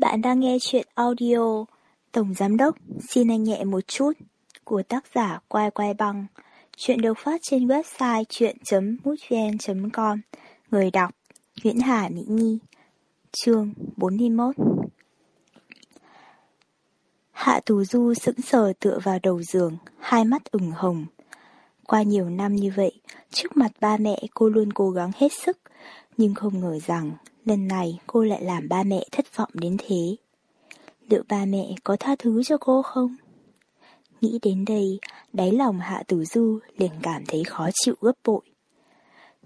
Bạn đang nghe chuyện audio Tổng Giám Đốc xin anh nhẹ một chút của tác giả Quai Quai Băng. Chuyện được phát trên website chuyện.mútvn.com Người đọc Nguyễn Hà Mỹ Nhi Chương 41 Hạ tù Du sững sờ tựa vào đầu giường, hai mắt ửng hồng. Qua nhiều năm như vậy, trước mặt ba mẹ cô luôn cố gắng hết sức, nhưng không ngờ rằng lần này cô lại làm ba mẹ thất vọng đến thế. Liệu ba mẹ có tha thứ cho cô không? Nghĩ đến đây, đáy lòng Hạ Tử Du liền cảm thấy khó chịu gấp bội.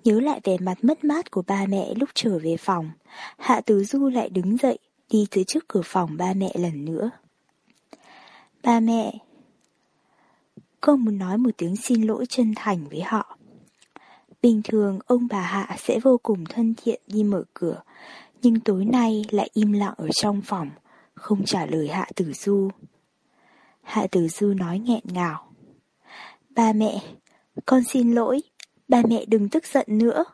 Nhớ lại vẻ mặt mất mát của ba mẹ lúc trở về phòng, Hạ Tử Du lại đứng dậy, đi tới trước cửa phòng ba mẹ lần nữa. Ba mẹ, cô muốn nói một tiếng xin lỗi chân thành với họ. Bình thường ông bà Hạ sẽ vô cùng thân thiện đi mở cửa, nhưng tối nay lại im lặng ở trong phòng, không trả lời Hạ Tử Du. Hạ Tử Du nói nghẹn ngào. Ba mẹ, con xin lỗi, ba mẹ đừng tức giận nữa.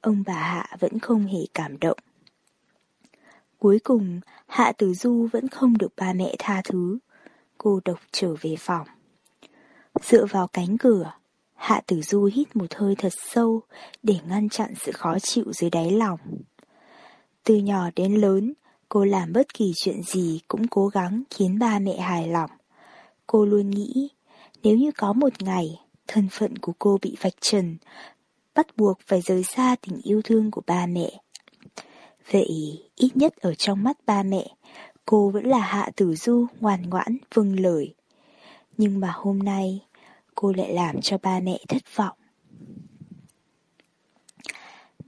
Ông bà Hạ vẫn không hề cảm động. Cuối cùng, Hạ Tử Du vẫn không được ba mẹ tha thứ. Cô độc trở về phòng. Dựa vào cánh cửa, Hạ Tử Du hít một hơi thật sâu để ngăn chặn sự khó chịu dưới đáy lòng. Từ nhỏ đến lớn, cô làm bất kỳ chuyện gì cũng cố gắng khiến ba mẹ hài lòng. Cô luôn nghĩ, nếu như có một ngày, thân phận của cô bị vạch trần, bắt buộc phải rời xa tình yêu thương của ba mẹ. Vậy, ít nhất ở trong mắt ba mẹ, cô vẫn là Hạ Tử Du ngoan ngoãn, vâng lời. Nhưng mà hôm nay, cô lại làm cho ba mẹ thất vọng.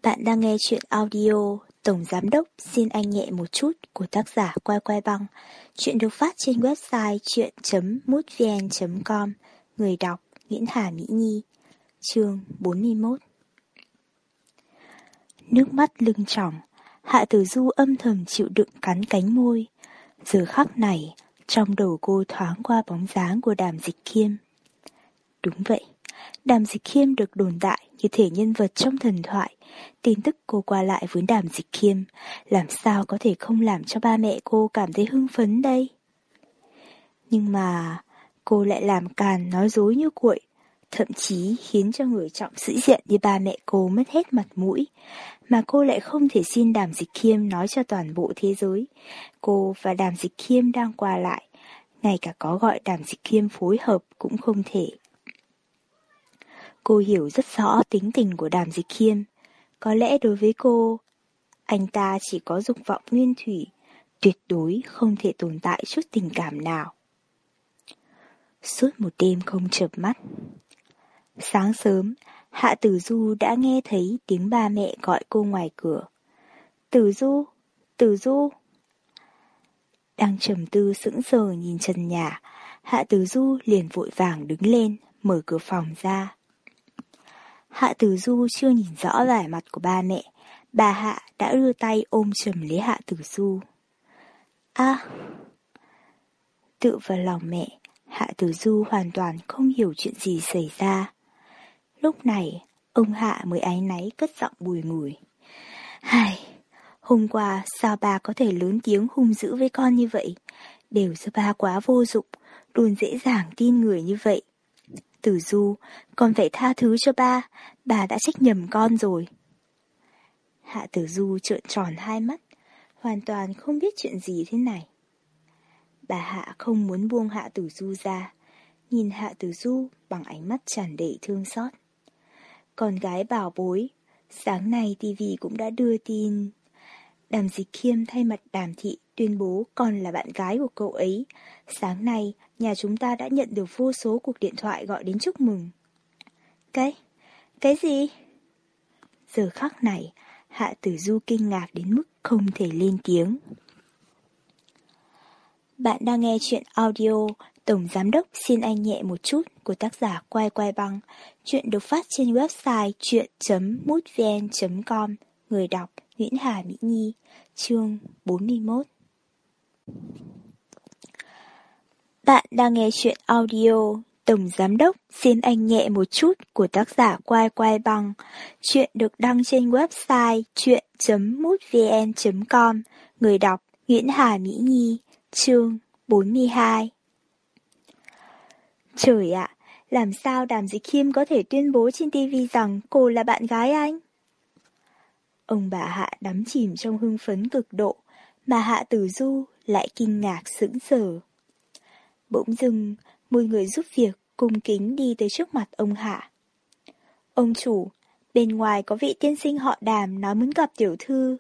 Bạn đang nghe chuyện audio Tổng Giám Đốc xin anh nhẹ một chút của tác giả Quay Quay Băng. Chuyện được phát trên website chuyện.mútvn.com Người đọc Nguyễn Hà Mỹ Nhi Chương 41 Nước mắt lưng tròng Hạ Tử Du âm thầm chịu đựng cắn cánh môi. Giờ khắc này, trong đầu cô thoáng qua bóng dáng của đàm dịch khiêm. Đúng vậy, đàm dịch khiêm được đồn đại như thể nhân vật trong thần thoại. Tin tức cô qua lại với đàm dịch khiêm, làm sao có thể không làm cho ba mẹ cô cảm thấy hưng phấn đây? Nhưng mà cô lại làm càn nói dối như cuội, thậm chí khiến cho người trọng sĩ diện như ba mẹ cô mất hết mặt mũi, mà cô lại không thể xin đàm dịch khiêm nói cho toàn bộ thế giới. Cô và đàm dịch khiêm đang qua lại, ngay cả có gọi đàm dịch khiêm phối hợp cũng không thể. Cô hiểu rất rõ tính tình của đàm dịch khiêm. Có lẽ đối với cô, anh ta chỉ có dục vọng nguyên thủy, tuyệt đối không thể tồn tại chút tình cảm nào. Suốt một đêm không chợp mắt. Sáng sớm, Hạ Tử Du đã nghe thấy tiếng ba mẹ gọi cô ngoài cửa. Tử Du, Tử Du. Đang trầm tư sững sờ nhìn trần nhà, Hạ Tử Du liền vội vàng đứng lên, mở cửa phòng ra. Hạ Tử Du chưa nhìn rõ vẻ mặt của ba mẹ, bà Hạ đã đưa tay ôm chầm lấy Hạ Tử Du. A, tự vào lòng mẹ, Hạ Tử Du hoàn toàn không hiểu chuyện gì xảy ra. Lúc này, ông Hạ mới áy náy cất giọng bùi ngùi. Hài, hôm qua sao bà có thể lớn tiếng hung dữ với con như vậy? Đều do ba quá vô dụng, luôn dễ dàng tin người như vậy. Tử Du, con phải tha thứ cho ba, bà đã trách nhầm con rồi. Hạ Tử Du trợn tròn hai mắt, hoàn toàn không biết chuyện gì thế này. Bà Hạ không muốn buông Hạ Tử Du ra, nhìn Hạ Tử Du bằng ánh mắt tràn đầy thương xót. Con gái bảo bối, sáng nay TV cũng đã đưa tin. Đàm Dịch Khiêm thay mặt Đàm Thị tuyên bố con là bạn gái của cậu ấy. Sáng nay, nhà chúng ta đã nhận được vô số cuộc điện thoại gọi đến chúc mừng. Cái? Cái gì? Giờ khắc này, Hạ Tử Du kinh ngạc đến mức không thể lên tiếng. Bạn đang nghe chuyện audio Tổng Giám Đốc xin anh nhẹ một chút của tác giả Quay Quay Băng. Chuyện được phát trên website chuyện.mútvn.com Người đọc Nguyễn Hà Mỹ Nhi Chương 41 Bạn đang nghe chuyện audio Tổng Giám đốc xin anh nhẹ một chút của tác giả Quai Quai bằng Chuyện được đăng trên website chuyện.mútvn.com. Người đọc Nguyễn Hà Mỹ Nhi, chương 42. Trời ạ, làm sao Đàm Dịch Khiêm có thể tuyên bố trên TV rằng cô là bạn gái anh? Ông bà Hạ đắm chìm trong hưng phấn cực độ, mà Hạ Tử Du lại kinh ngạc sững sờ. Bỗng dưng, một người giúp việc cung kính đi tới trước mặt ông Hạ. Ông chủ, bên ngoài có vị tiên sinh họ đàm nói muốn gặp tiểu thư.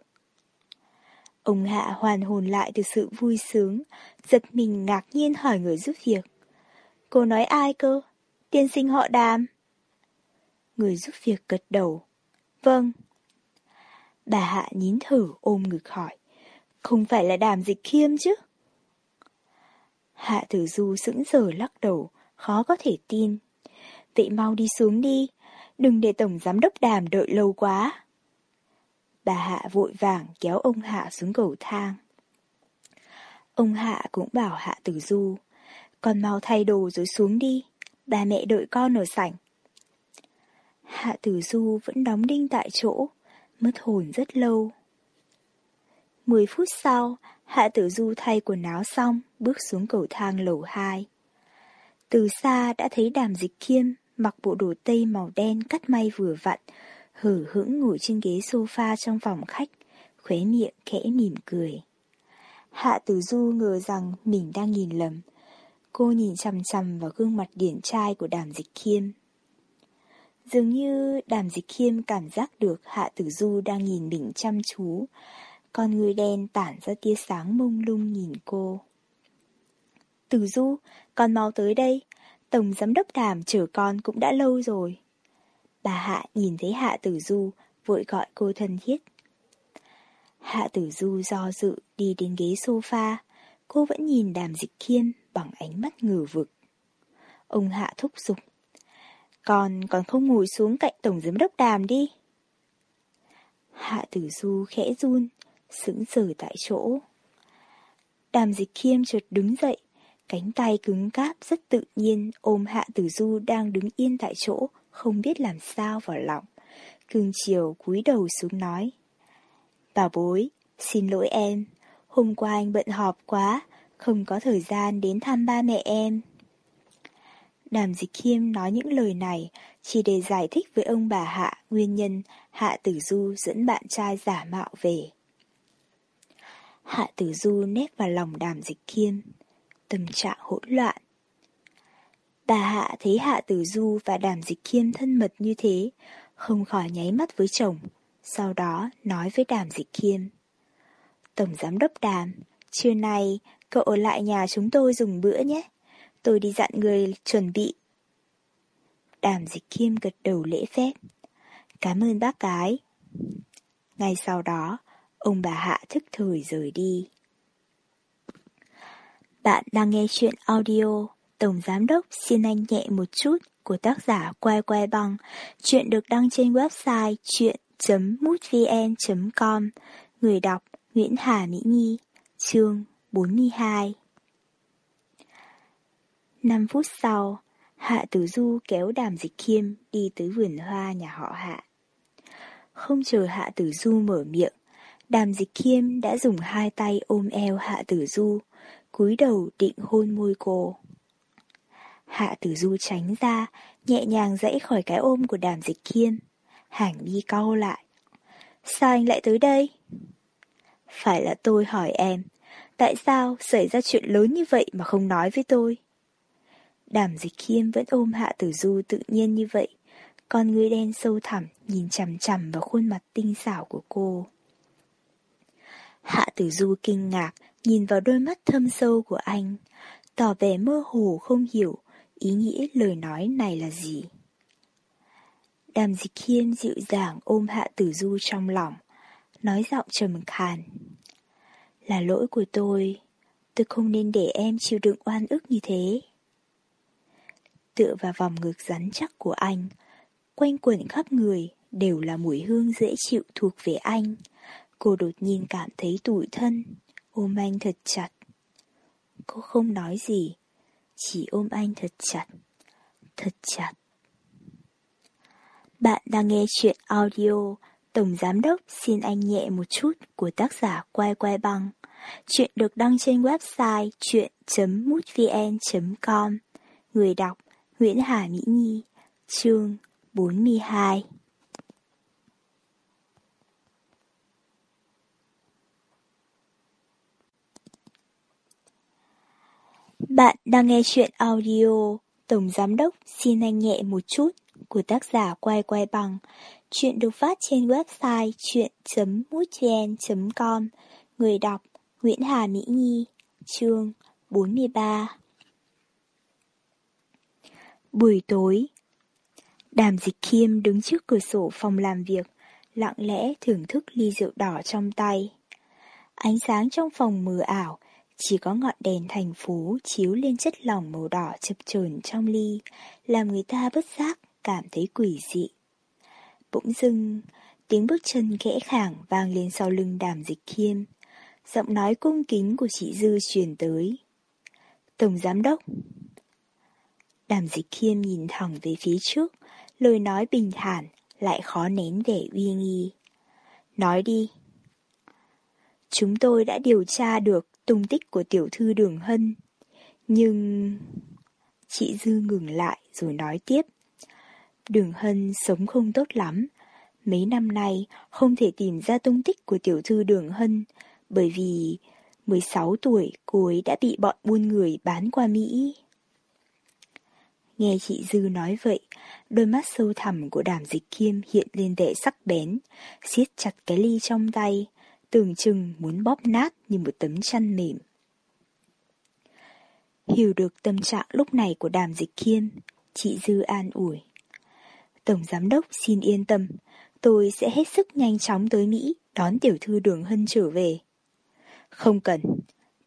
Ông Hạ hoàn hồn lại từ sự vui sướng, giật mình ngạc nhiên hỏi người giúp việc. Cô nói ai cơ? Tiên sinh họ đàm. Người giúp việc gật đầu. Vâng. Bà Hạ nhín thở ôm ngực hỏi. Không phải là đàm dịch khiêm chứ? Hạ tử du sững sờ lắc đầu, khó có thể tin. Vậy mau đi xuống đi, đừng để Tổng Giám đốc đàm đợi lâu quá. Bà Hạ vội vàng kéo ông Hạ xuống cầu thang. Ông Hạ cũng bảo Hạ Tử Du, con mau thay đồ rồi xuống đi, bà mẹ đợi con ở sảnh. Hạ Tử Du vẫn đóng đinh tại chỗ, mất hồn rất lâu. Mười phút sau, Hạ Tử Du thay quần áo xong, bước xuống cầu thang lầu 2. Từ xa đã thấy đàm dịch khiêm, mặc bộ đồ tây màu đen cắt may vừa vặn, hở hững ngồi trên ghế sofa trong phòng khách, khóe miệng khẽ mỉm cười. Hạ Tử Du ngờ rằng mình đang nhìn lầm. Cô nhìn chằm chằm vào gương mặt điển trai của đàm dịch khiêm. Dường như đàm dịch khiêm cảm giác được Hạ Tử Du đang nhìn mình chăm chú, con người đen tản ra tia sáng mông lung nhìn cô. Tử Du, con mau tới đây. Tổng giám đốc đàm chở con cũng đã lâu rồi. Bà Hạ nhìn thấy Hạ Tử Du, vội gọi cô thân thiết. Hạ Tử Du do dự đi đến ghế sofa, cô vẫn nhìn đàm dịch khiêm bằng ánh mắt ngờ vực. Ông Hạ thúc giục. Con còn không ngồi xuống cạnh Tổng Giám đốc Đàm đi. Hạ Tử Du khẽ run, sững sờ tại chỗ. Đàm dịch khiêm chợt đứng dậy, cánh tay cứng cáp rất tự nhiên ôm Hạ Tử Du đang đứng yên tại chỗ, không biết làm sao vào lòng. cương chiều cúi đầu xuống nói. Bảo bối, xin lỗi em, hôm qua anh bận họp quá, không có thời gian đến thăm ba mẹ em. Đàm Dịch Khiêm nói những lời này chỉ để giải thích với ông bà Hạ nguyên nhân Hạ Tử Du dẫn bạn trai giả mạo về. Hạ Tử Du nét vào lòng Đàm Dịch Khiêm, tâm trạng hỗn loạn. Bà Hạ thấy Hạ Tử Du và Đàm Dịch Khiêm thân mật như thế, không khỏi nháy mắt với chồng, sau đó nói với Đàm Dịch Khiêm. Tổng Giám đốc Đàm, trưa nay cậu ở lại nhà chúng tôi dùng bữa nhé. Tôi đi dặn người chuẩn bị. Đàm Dịch Khiêm gật đầu lễ phép. Cảm ơn bác gái. Ngay sau đó, ông bà Hạ thức thời rời đi. Bạn đang nghe chuyện audio Tổng Giám Đốc xin anh nhẹ một chút của tác giả Quay Quay Băng. Chuyện được đăng trên website chuyện.mútvn.com Người đọc Nguyễn Hà Mỹ Nhi Chương 42 5 phút sau, Hạ Tử Du kéo đàm dịch khiêm đi tới vườn hoa nhà họ Hạ. Không chờ Hạ Tử Du mở miệng, đàm dịch khiêm đã dùng hai tay ôm eo Hạ Tử Du, cúi đầu định hôn môi cô. Hạ Tử Du tránh ra, nhẹ nhàng dãy khỏi cái ôm của đàm dịch khiêm. Hàng mi cau lại. Sao anh lại tới đây? Phải là tôi hỏi em, tại sao xảy ra chuyện lớn như vậy mà không nói với tôi? Đàm dịch khiêm vẫn ôm hạ tử du tự nhiên như vậy, con người đen sâu thẳm nhìn chằm chằm vào khuôn mặt tinh xảo của cô. Hạ tử du kinh ngạc, nhìn vào đôi mắt thâm sâu của anh, tỏ vẻ mơ hồ không hiểu ý nghĩa lời nói này là gì. Đàm dịch khiêm dịu dàng ôm hạ tử du trong lòng, nói giọng trầm khàn. Là lỗi của tôi, tôi không nên để em chịu đựng oan ức như thế. Tựa vào vòng ngực rắn chắc của anh, quanh quẩn khắp người đều là mùi hương dễ chịu thuộc về anh. Cô đột nhiên cảm thấy tủi thân, ôm anh thật chặt. Cô không nói gì, chỉ ôm anh thật chặt, thật chặt. Bạn đang nghe chuyện audio Tổng Giám Đốc xin anh nhẹ một chút của tác giả Quay Quay Băng. Chuyện được đăng trên website chuyện.mútvn.com Người đọc Nguyễn Hà Mỹ Nhi, Chương 42 Bạn đang nghe chuyện audio Tổng Giám Đốc xin anh nhẹ một chút của tác giả Quay Quay Bằng. Chuyện được phát trên website chuyện.mútvn.com Người đọc Nguyễn Hà Mỹ Nhi, Chương 43 Buổi tối Đàm dịch khiêm đứng trước cửa sổ phòng làm việc, lặng lẽ thưởng thức ly rượu đỏ trong tay. Ánh sáng trong phòng mờ ảo, chỉ có ngọn đèn thành phố chiếu lên chất lỏng màu đỏ chập chờn trong ly, làm người ta bất giác cảm thấy quỷ dị. Bỗng dưng, tiếng bước chân khẽ khàng vang lên sau lưng đàm dịch khiêm. Giọng nói cung kính của chị Dư truyền tới. Tổng Giám Đốc Đàm dịch khiêm nhìn thẳng về phía trước, lời nói bình thản, lại khó nén vẻ uy nghi. Nói đi. Chúng tôi đã điều tra được tung tích của tiểu thư Đường Hân. Nhưng... Chị Dư ngừng lại rồi nói tiếp. Đường Hân sống không tốt lắm. Mấy năm nay không thể tìm ra tung tích của tiểu thư Đường Hân bởi vì 16 tuổi cô ấy đã bị bọn buôn người bán qua Mỹ. Nghe chị Dư nói vậy, đôi mắt sâu thẳm của đàm dịch kiêm hiện lên vẻ sắc bén, siết chặt cái ly trong tay, tưởng chừng muốn bóp nát như một tấm chăn mềm. Hiểu được tâm trạng lúc này của đàm dịch kiêm, chị Dư an ủi. Tổng giám đốc xin yên tâm, tôi sẽ hết sức nhanh chóng tới Mỹ đón tiểu thư đường hân trở về. Không cần,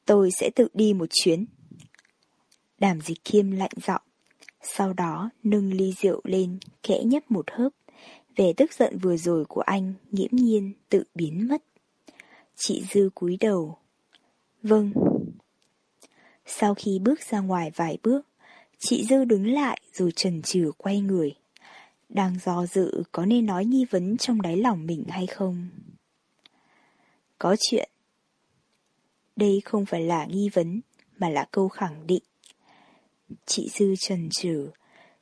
tôi sẽ tự đi một chuyến. Đàm dịch kiêm lạnh giọng, sau đó nâng ly rượu lên, khẽ nhấp một hớp. Vẻ tức giận vừa rồi của anh nghiễm nhiên tự biến mất. Chị Dư cúi đầu. Vâng. Sau khi bước ra ngoài vài bước, chị Dư đứng lại rồi trần trừ quay người. Đang do dự có nên nói nghi vấn trong đáy lòng mình hay không? Có chuyện. Đây không phải là nghi vấn, mà là câu khẳng định. Chị Dư trần trừ,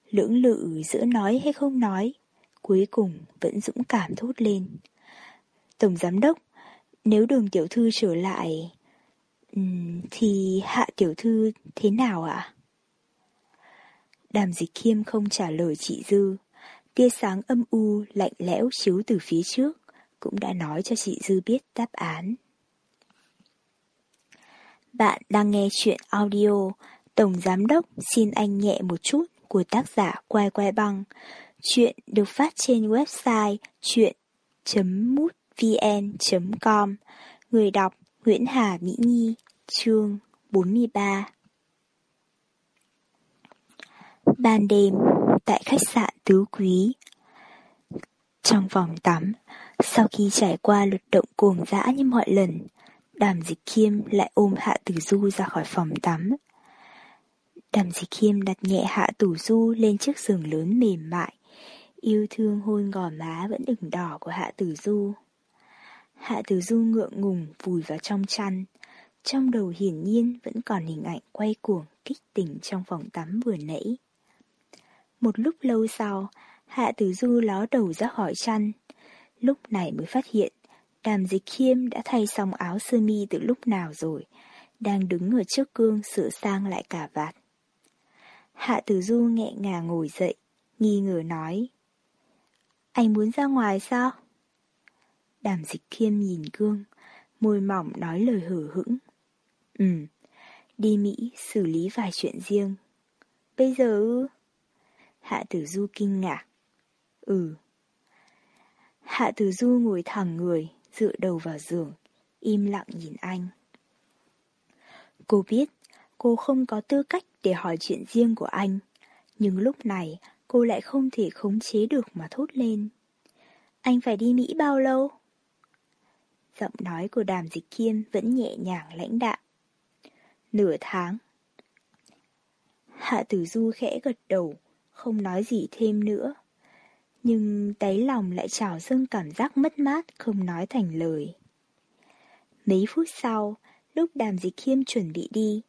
lưỡng lự giữa nói hay không nói, cuối cùng vẫn dũng cảm thốt lên. Tổng giám đốc, nếu đường tiểu thư trở lại, thì hạ tiểu thư thế nào ạ? Đàm dịch khiêm không trả lời chị Dư. Tia sáng âm u, lạnh lẽo chiếu từ phía trước, cũng đã nói cho chị Dư biết đáp án. Bạn đang nghe chuyện audio Tổng Giám Đốc xin anh nhẹ một chút của tác giả Quay Quay Băng. Chuyện được phát trên website chuyện.mútvn.com Người đọc Nguyễn Hà Mỹ Nhi Chương 43 Ban đêm, tại khách sạn Tứ Quý Trong vòng tắm, sau khi trải qua luật động cuồng dã như mọi lần, đàm dịch khiêm lại ôm Hạ Tử Du ra khỏi phòng tắm. Đàm dịch khiêm đặt nhẹ Hạ Tử Du lên chiếc giường lớn mềm mại, yêu thương hôn gò má vẫn ửng đỏ của Hạ Tử Du. Hạ Tử Du ngượng ngùng vùi vào trong chăn, trong đầu hiển nhiên vẫn còn hình ảnh quay cuồng kích tỉnh trong phòng tắm vừa nãy. Một lúc lâu sau, Hạ Tử Du ló đầu ra khỏi chăn. Lúc này mới phát hiện, đàm dịch khiêm đã thay xong áo sơ mi từ lúc nào rồi, đang đứng ở trước gương sửa sang lại cả vạt. Hạ Tử Du nhẹ ngàng ngồi dậy, nghi ngờ nói. Anh muốn ra ngoài sao? Đàm dịch khiêm nhìn gương, môi mỏng nói lời hở hững. Ừ, đi Mỹ xử lý vài chuyện riêng. Bây giờ ư? Hạ Tử Du kinh ngạc. Ừ. Hạ Tử Du ngồi thẳng người, dựa đầu vào giường, im lặng nhìn anh. Cô biết, cô không có tư cách để hỏi chuyện riêng của anh, nhưng lúc này cô lại không thể khống chế được mà thốt lên. Anh phải đi Mỹ bao lâu? Giọng nói của đàm dịch kiên vẫn nhẹ nhàng lãnh đạm. Nửa tháng. Hạ tử du khẽ gật đầu, không nói gì thêm nữa. Nhưng đáy lòng lại trào dâng cảm giác mất mát không nói thành lời. Mấy phút sau, lúc đàm dịch khiêm chuẩn bị đi,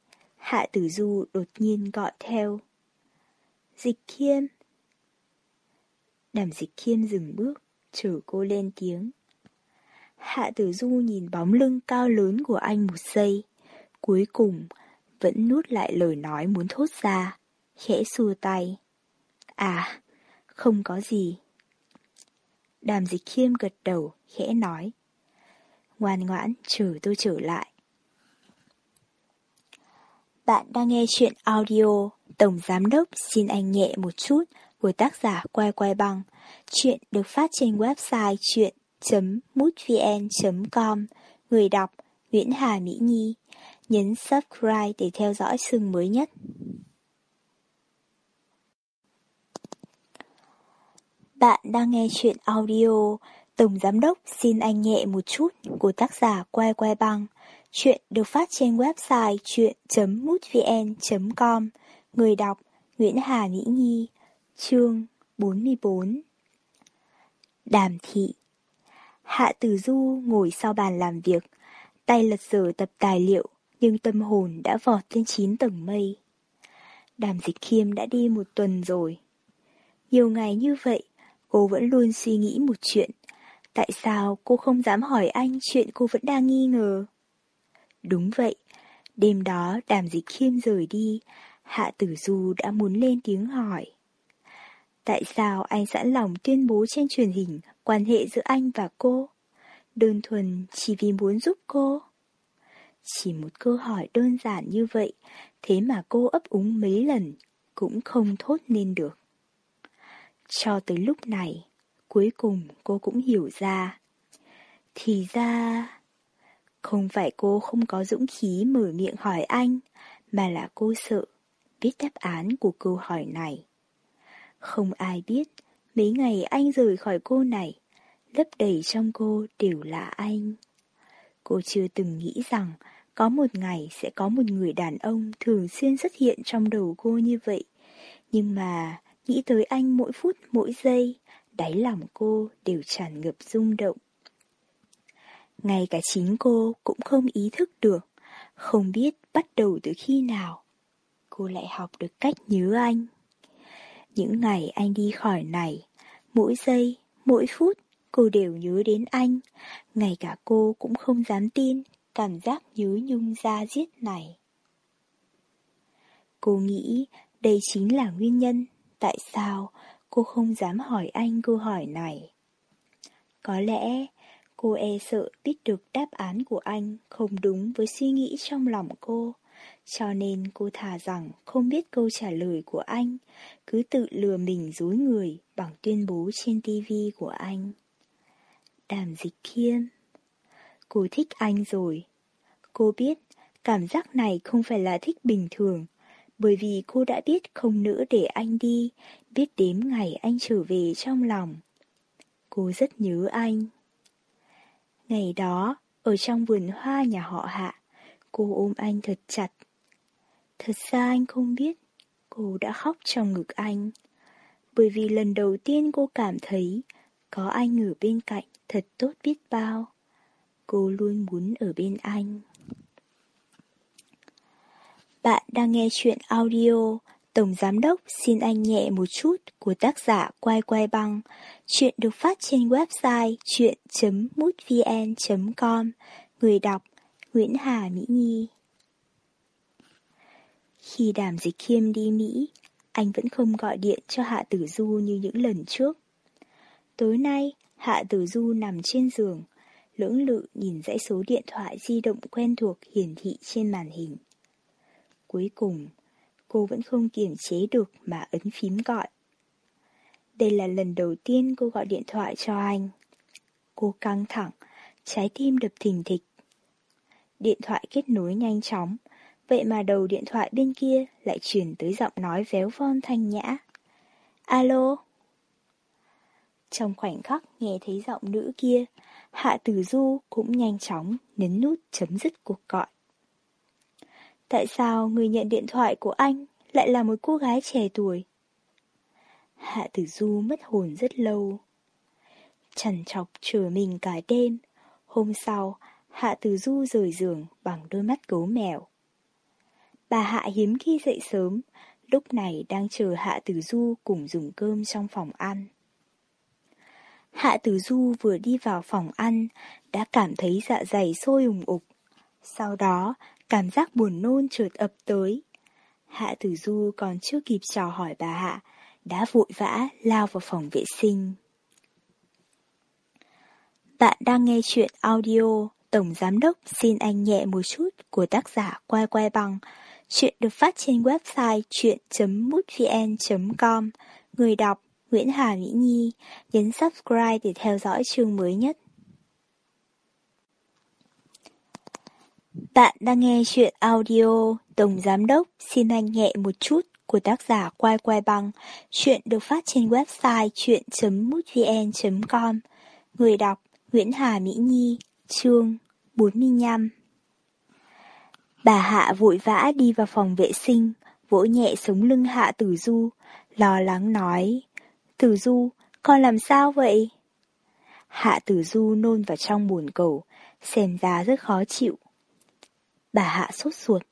Hạ Tử Du đột nhiên gọi theo. Dịch khiêm. Đàm dịch khiêm dừng bước, chở cô lên tiếng. Hạ Tử Du nhìn bóng lưng cao lớn của anh một giây. Cuối cùng, vẫn nuốt lại lời nói muốn thốt ra, khẽ xua tay. À, không có gì. Đàm dịch khiêm gật đầu, khẽ nói. Ngoan ngoãn, chờ tôi trở lại. Bạn đang nghe chuyện audio Tổng Giám Đốc xin anh nhẹ một chút của tác giả Quay Quay Băng. Chuyện được phát trên website chuyện.mútvn.com Người đọc Nguyễn Hà Mỹ Nhi Nhấn subscribe để theo dõi chương mới nhất. Bạn đang nghe chuyện audio Tổng Giám Đốc xin anh nhẹ một chút, của tác giả Quay Quay Băng. Chuyện được phát trên website chuyện.mútvn.com Người đọc, Nguyễn Hà Mỹ Nhi. Chương 44 Đàm thị. Hạ Tử Du ngồi sau bàn làm việc. Tay lật dở tập tài liệu, Nhưng tâm hồn đã vọt lên 9 tầng mây. Đàm dịch khiêm đã đi một tuần rồi. Nhiều ngày như vậy, Cô vẫn luôn suy nghĩ một chuyện. Tại sao cô không dám hỏi anh chuyện cô vẫn đang nghi ngờ? Đúng vậy, đêm đó đàm dịch khiêm rời đi, Hạ Tử Du đã muốn lên tiếng hỏi. Tại sao anh sẵn lòng tuyên bố trên truyền hình quan hệ giữa anh và cô? Đơn thuần chỉ vì muốn giúp cô. Chỉ một câu hỏi đơn giản như vậy, thế mà cô ấp úng mấy lần, cũng không thốt nên được. Cho tới lúc này, cuối cùng cô cũng hiểu ra. Thì ra... Không phải cô không có dũng khí mở miệng hỏi anh, mà là cô sợ biết đáp án của câu hỏi này. Không ai biết, mấy ngày anh rời khỏi cô này, lấp đầy trong cô đều là anh. Cô chưa từng nghĩ rằng có một ngày sẽ có một người đàn ông thường xuyên xuất hiện trong đầu cô như vậy. Nhưng mà nghĩ tới anh mỗi phút mỗi giây, đáy lòng cô đều tràn ngập rung động. Ngay cả chính cô cũng không ý thức được, không biết bắt đầu từ khi nào. Cô lại học được cách nhớ anh. Những ngày anh đi khỏi này, mỗi giây, mỗi phút cô đều nhớ đến anh. Ngay cả cô cũng không dám tin cảm giác nhớ nhung ra giết này. Cô nghĩ đây chính là nguyên nhân tại sao cô không dám hỏi anh câu hỏi này. Có lẽ Cô e sợ biết được đáp án của anh không đúng với suy nghĩ trong lòng cô, cho nên cô thà rằng không biết câu trả lời của anh, cứ tự lừa mình dối người bằng tuyên bố trên tivi của anh. Đàm dịch khiêm Cô thích anh rồi. Cô biết cảm giác này không phải là thích bình thường, bởi vì cô đã biết không nữa để anh đi, biết đếm ngày anh trở về trong lòng. Cô rất nhớ anh. Ngày đó, ở trong vườn hoa nhà họ Hạ, cô ôm anh thật chặt. Thật ra anh không biết, cô đã khóc trong ngực anh. Bởi vì lần đầu tiên cô cảm thấy có anh ở bên cạnh thật tốt biết bao. Cô luôn muốn ở bên anh. Bạn đang nghe chuyện audio Tổng Giám Đốc xin anh nhẹ một chút của tác giả Quay Quay Băng. Chuyện được phát trên website chuyện.mútvn.com. Người đọc Nguyễn Hà Mỹ Nhi Khi đàm dịch khiêm đi Mỹ, anh vẫn không gọi điện cho Hạ Tử Du như những lần trước. Tối nay, Hạ Tử Du nằm trên giường, lưỡng lự nhìn dãy số điện thoại di động quen thuộc hiển thị trên màn hình. Cuối cùng, cô vẫn không kiềm chế được mà ấn phím gọi. Đây là lần đầu tiên cô gọi điện thoại cho anh. Cô căng thẳng, trái tim đập thình thịch. Điện thoại kết nối nhanh chóng, vậy mà đầu điện thoại bên kia lại chuyển tới giọng nói véo von thanh nhã. Alo? Trong khoảnh khắc nghe thấy giọng nữ kia, Hạ Tử Du cũng nhanh chóng nhấn nút chấm dứt cuộc gọi. Tại sao người nhận điện thoại của anh lại là một cô gái trẻ tuổi? Hạ Tử Du mất hồn rất lâu. Trần chọc chờ mình cả đêm. Hôm sau, Hạ Tử Du rời giường bằng đôi mắt gấu mèo. Bà Hạ hiếm khi dậy sớm, lúc này đang chờ Hạ Tử Du cùng dùng cơm trong phòng ăn. Hạ Tử Du vừa đi vào phòng ăn, đã cảm thấy dạ dày sôi ủng ục. Sau đó, cảm giác buồn nôn trượt ập tới. Hạ Tử Du còn chưa kịp chào hỏi bà Hạ, đã vội vã lao vào phòng vệ sinh. Bạn đang nghe chuyện audio Tổng Giám Đốc xin anh nhẹ một chút của tác giả Quay Quay Bằng. Chuyện được phát trên website chuyện.mútvn.com. Người đọc Nguyễn Hà Mỹ Nhi. Nhấn subscribe để theo dõi chương mới nhất. Bạn đang nghe chuyện audio Tổng Giám Đốc xin anh nhẹ một chút của tác giả Quay Quay Bằng. Chuyện được phát trên website chuyện.mútvn.com. Người đọc Nguyễn Hà Mỹ Nhi. Chương 45 Bà Hạ vội vã đi vào phòng vệ sinh, vỗ nhẹ sống lưng Hạ Tử Du, lo lắng nói. Tử Du, con làm sao vậy? Hạ Tử Du nôn vào trong buồn cầu, xem ra rất khó chịu. Bà Hạ sốt ruột.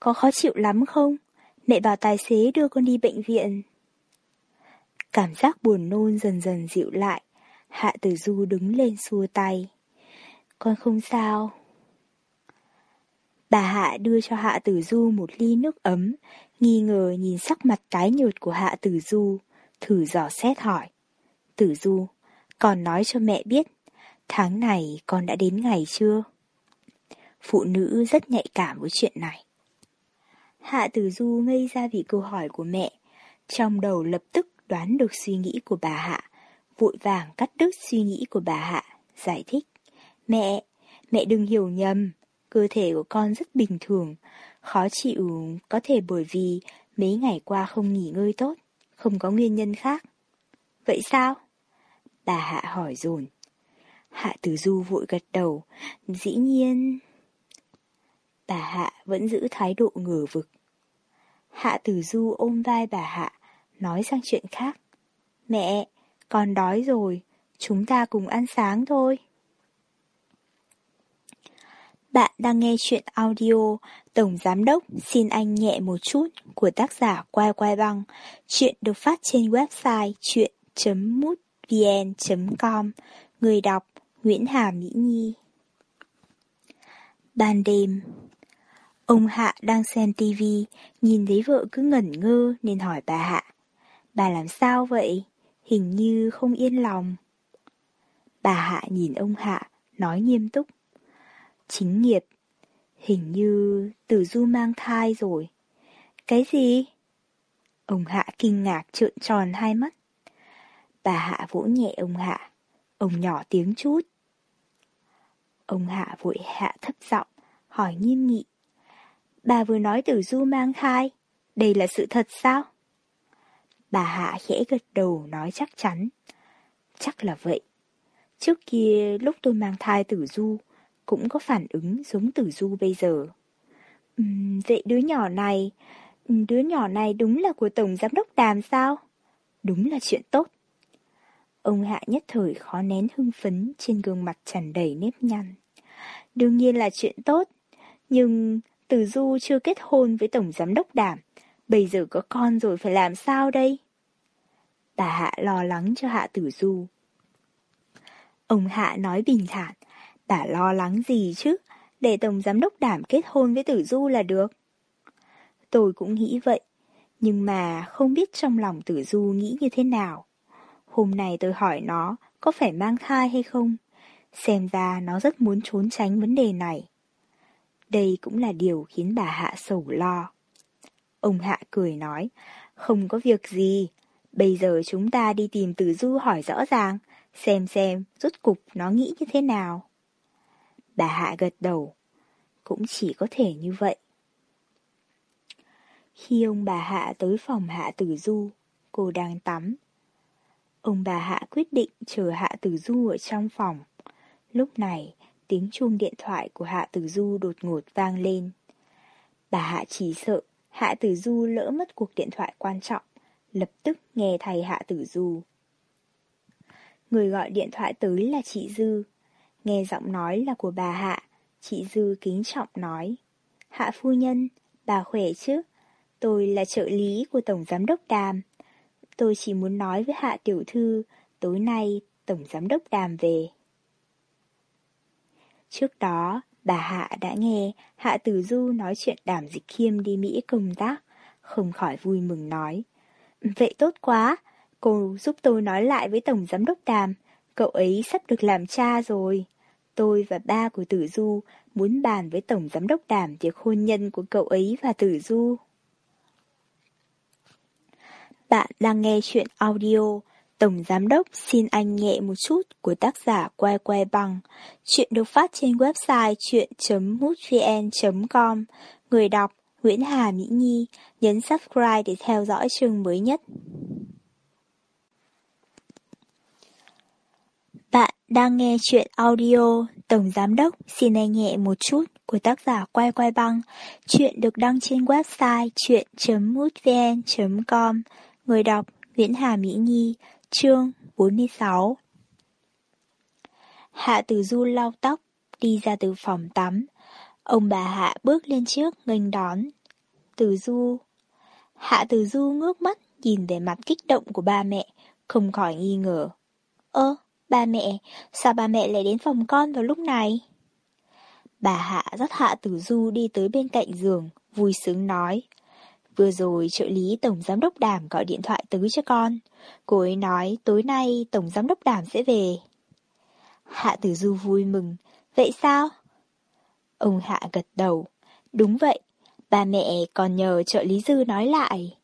Có khó chịu lắm không? Mẹ bảo tài xế đưa con đi bệnh viện. Cảm giác buồn nôn dần dần dịu lại. Hạ Tử Du đứng lên xua tay. Con không sao. Bà Hạ đưa cho Hạ Tử Du một ly nước ấm, nghi ngờ nhìn sắc mặt tái nhợt của Hạ Tử Du, thử dò xét hỏi. Tử Du, con nói cho mẹ biết, tháng này con đã đến ngày chưa? Phụ nữ rất nhạy cảm với chuyện này. Hạ Tử Du ngây ra vì câu hỏi của mẹ, trong đầu lập tức đoán được suy nghĩ của bà Hạ, vội vàng cắt đứt suy nghĩ của bà Hạ, giải thích. Mẹ, mẹ đừng hiểu nhầm, cơ thể của con rất bình thường, khó chịu có thể bởi vì mấy ngày qua không nghỉ ngơi tốt, không có nguyên nhân khác. Vậy sao? Bà Hạ hỏi dồn. Hạ Tử Du vội gật đầu, dĩ nhiên... Bà Hạ vẫn giữ thái độ ngờ vực. Hạ Tử Du ôm vai bà Hạ, nói sang chuyện khác. Mẹ, con đói rồi, chúng ta cùng ăn sáng thôi. Bạn đang nghe chuyện audio Tổng Giám Đốc xin anh nhẹ một chút của tác giả Quay Quay Băng. Chuyện được phát trên website chuyện.mútvn.com Người đọc Nguyễn Hà Mỹ Nhi Ban đêm Ông Hạ đang xem tivi, nhìn thấy vợ cứ ngẩn ngơ nên hỏi bà Hạ. Bà làm sao vậy? Hình như không yên lòng. Bà Hạ nhìn ông Hạ, nói nghiêm túc. Chính nghiệp, hình như Tử Du mang thai rồi. Cái gì? Ông Hạ kinh ngạc trợn tròn hai mắt. Bà Hạ vỗ nhẹ ông Hạ, ông nhỏ tiếng chút. Ông Hạ vội hạ thấp giọng, hỏi nghiêm nghị. Bà vừa nói Tử Du mang thai, đây là sự thật sao? Bà Hạ khẽ gật đầu nói chắc chắn. Chắc là vậy. Trước kia lúc tôi mang thai Tử Du, cũng có phản ứng giống Tử Du bây giờ. Uhm, vậy đứa nhỏ này, đứa nhỏ này đúng là của Tổng Giám đốc Đàm sao? Đúng là chuyện tốt. Ông Hạ nhất thời khó nén hưng phấn trên gương mặt tràn đầy nếp nhăn. Đương nhiên là chuyện tốt, nhưng Tử Du chưa kết hôn với Tổng Giám đốc đảm, bây giờ có con rồi phải làm sao đây? Bà Hạ lo lắng cho Hạ Tử Du. Ông Hạ nói bình thản, bà lo lắng gì chứ, để Tổng Giám đốc Đảm kết hôn với Tử Du là được. Tôi cũng nghĩ vậy, nhưng mà không biết trong lòng Tử Du nghĩ như thế nào. Hôm nay tôi hỏi nó có phải mang thai hay không, xem ra nó rất muốn trốn tránh vấn đề này. Đây cũng là điều khiến bà Hạ sầu lo. Ông Hạ cười nói, không có việc gì, bây giờ chúng ta đi tìm Tử Du hỏi rõ ràng, xem xem rốt cục nó nghĩ như thế nào. Bà Hạ gật đầu, cũng chỉ có thể như vậy. Khi ông bà Hạ tới phòng Hạ Tử Du, cô đang tắm. Ông bà Hạ quyết định chờ Hạ Tử Du ở trong phòng. Lúc này, tiếng chuông điện thoại của Hạ Tử Du đột ngột vang lên. Bà Hạ chỉ sợ Hạ Tử Du lỡ mất cuộc điện thoại quan trọng, lập tức nghe thầy Hạ Tử Du. Người gọi điện thoại tới là chị Dư. Nghe giọng nói là của bà Hạ, chị Dư kính trọng nói. Hạ phu nhân, bà khỏe chứ? Tôi là trợ lý của Tổng Giám đốc Đàm. Tôi chỉ muốn nói với Hạ Tiểu Thư, tối nay Tổng Giám đốc Đàm về. Trước đó, bà Hạ đã nghe Hạ Tử Du nói chuyện Đàm Dịch Khiêm đi Mỹ công tác, không khỏi vui mừng nói. Vậy tốt quá, cô giúp tôi nói lại với Tổng Giám đốc Đàm, cậu ấy sắp được làm cha rồi. Tôi và ba của Tử Du muốn bàn với Tổng Giám đốc Đàm việc hôn nhân của cậu ấy và Tử Du. Bạn đang nghe chuyện audio Tổng Giám đốc xin anh nhẹ một chút của tác giả Quay Quay Bằng. Chuyện được phát trên website chuyện.mútvn.com. Người đọc Nguyễn Hà Mỹ Nhi. Nhấn subscribe để theo dõi chương mới nhất. Bạn đang nghe chuyện audio Tổng Giám đốc xin anh nhẹ một chút của tác giả Quay Quay Băng. Chuyện được đăng trên website chuyện.mútvn.com. Người đọc Nguyễn Hà Mỹ Nhi. Chương 46 Hạ Tử Du lau tóc, đi ra từ phòng tắm. Ông bà Hạ bước lên trước nghênh đón. Tử Du Hạ Tử Du ngước mắt nhìn về mặt kích động của ba mẹ, không khỏi nghi ngờ. Ơ, ba mẹ, sao ba mẹ lại đến phòng con vào lúc này? Bà Hạ dắt Hạ Tử Du đi tới bên cạnh giường, vui sướng nói. Vừa rồi trợ lý Tổng Giám đốc Đàm gọi điện thoại tới cho con. Cô ấy nói tối nay Tổng Giám đốc Đàm sẽ về. Hạ Tử Du vui mừng. Vậy sao? Ông Hạ gật đầu. Đúng vậy, ba mẹ còn nhờ trợ lý Dư nói lại.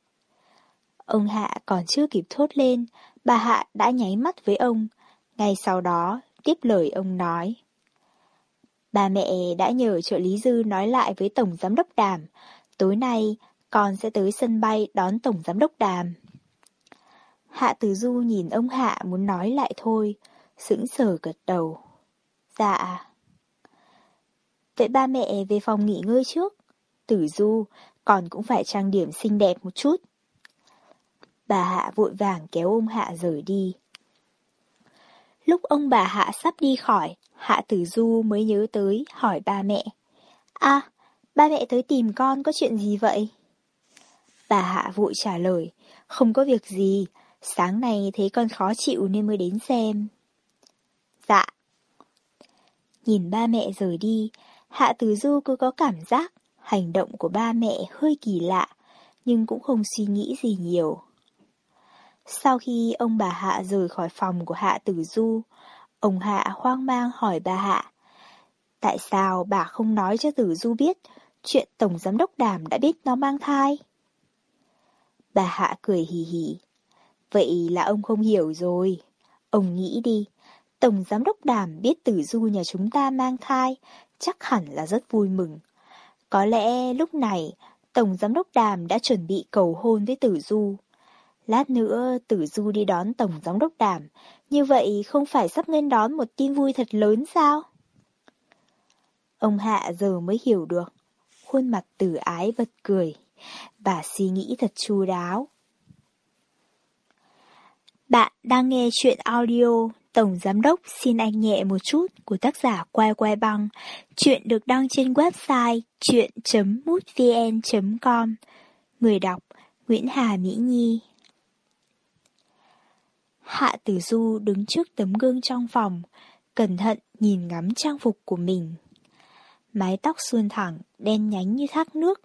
Ông Hạ còn chưa kịp thốt lên, bà Hạ đã nháy mắt với ông. Ngay sau đó, tiếp lời ông nói. Bà mẹ đã nhờ trợ lý Dư nói lại với Tổng Giám đốc Đàm. Tối nay, con sẽ tới sân bay đón Tổng Giám đốc Đàm. Hạ Tử Du nhìn ông Hạ muốn nói lại thôi, sững sờ gật đầu. Dạ. Vậy ba mẹ về phòng nghỉ ngơi trước. Tử Du, còn cũng phải trang điểm xinh đẹp một chút. Bà Hạ vội vàng kéo ông Hạ rời đi. Lúc ông bà Hạ sắp đi khỏi, Hạ Tử Du mới nhớ tới hỏi ba mẹ. À, ba mẹ tới tìm con có chuyện gì vậy? Bà Hạ vội trả lời, không có việc gì, sáng nay thấy con khó chịu nên mới đến xem. Dạ. Nhìn ba mẹ rời đi, Hạ Tử Du cứ có cảm giác hành động của ba mẹ hơi kỳ lạ, nhưng cũng không suy nghĩ gì nhiều. Sau khi ông bà Hạ rời khỏi phòng của Hạ Tử Du, ông Hạ hoang mang hỏi bà Hạ. Tại sao bà không nói cho Tử Du biết chuyện Tổng Giám đốc Đàm đã biết nó mang thai? Bà Hạ cười hì hì. Vậy là ông không hiểu rồi. Ông nghĩ đi, Tổng Giám đốc Đàm biết Tử Du nhà chúng ta mang thai, chắc hẳn là rất vui mừng. Có lẽ lúc này, Tổng Giám đốc Đàm đã chuẩn bị cầu hôn với Tử Du. Lát nữa Tử Du đi đón Tổng Giám đốc Đàm, như vậy không phải sắp nên đón một tin vui thật lớn sao? Ông Hạ giờ mới hiểu được, khuôn mặt tử ái bật cười. Bà suy nghĩ thật chu đáo. Bạn đang nghe chuyện audio Tổng Giám đốc xin anh nhẹ một chút của tác giả Quay Quay Băng. Chuyện được đăng trên website chuyện.mútvn.com Người đọc Nguyễn Hà Mỹ Nhi Hạ Tử Du đứng trước tấm gương trong phòng, cẩn thận nhìn ngắm trang phục của mình. Mái tóc suôn thẳng, đen nhánh như thác nước,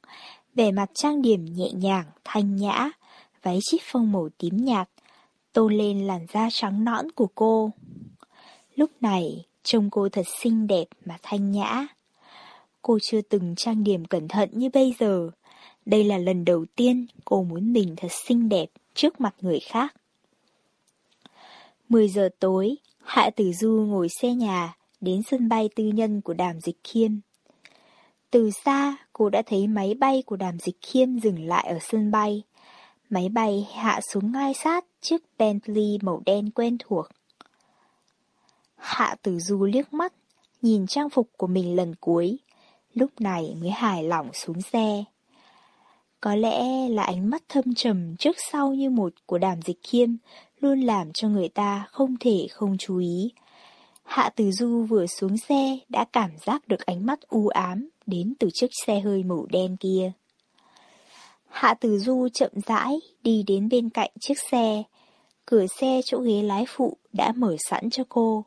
vẻ mặt trang điểm nhẹ nhàng, thanh nhã, váy chiếc phong màu tím nhạt, tôn lên làn da trắng nõn của cô. Lúc này, trông cô thật xinh đẹp mà thanh nhã. Cô chưa từng trang điểm cẩn thận như bây giờ. Đây là lần đầu tiên cô muốn mình thật xinh đẹp trước mặt người khác. 10 giờ tối, Hạ Tử Du ngồi xe nhà đến sân bay tư nhân của Đàm Dịch Khiêm. Từ xa, cô đã thấy máy bay của Đàm Dịch Khiêm dừng lại ở sân bay. Máy bay hạ xuống ngay sát chiếc Bentley màu đen quen thuộc. Hạ Tử Du liếc mắt, nhìn trang phục của mình lần cuối, lúc này mới hài lòng xuống xe. Có lẽ là ánh mắt thâm trầm trước sau như một của đàm dịch khiêm luôn làm cho người ta không thể không chú ý. Hạ Từ Du vừa xuống xe đã cảm giác được ánh mắt u ám đến từ chiếc xe hơi màu đen kia. Hạ Từ Du chậm rãi đi đến bên cạnh chiếc xe. Cửa xe chỗ ghế lái phụ đã mở sẵn cho cô.